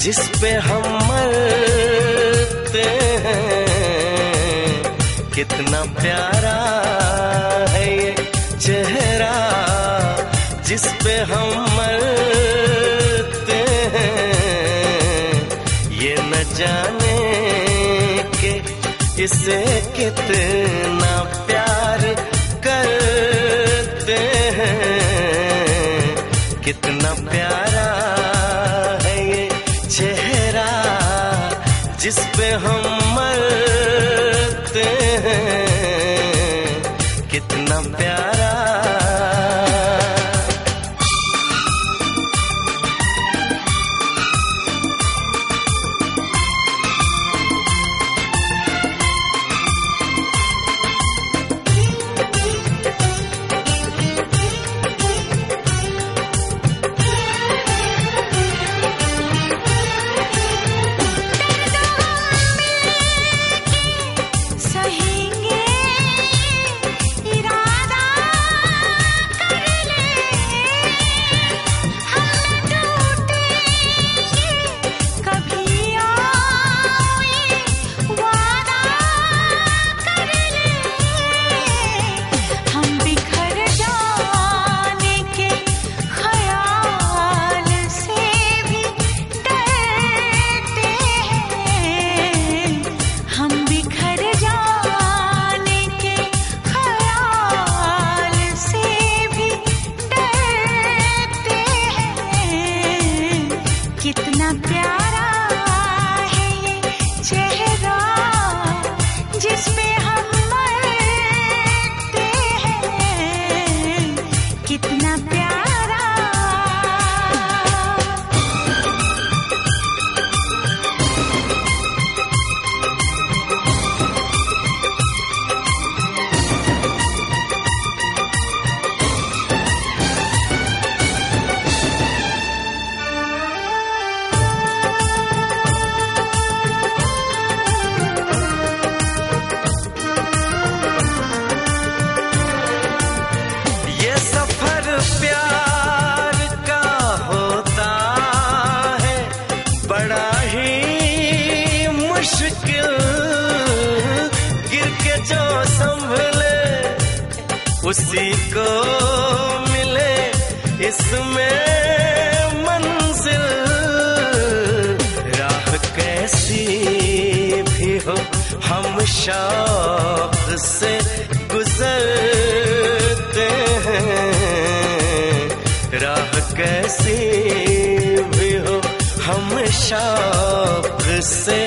जिस पे हम मरते हैं। कितना प्यारा है ये चेहरा, जिस पे हम मरते हैं। ये न जाने के इसे कितना प्यार करते हैं। कितना प्यारा कितना उसी को मिले इसमें मंजिल। राह कैसी भी हो, हम शौक से गुजरते हैं। राह कैसी भी हो, हम शौक से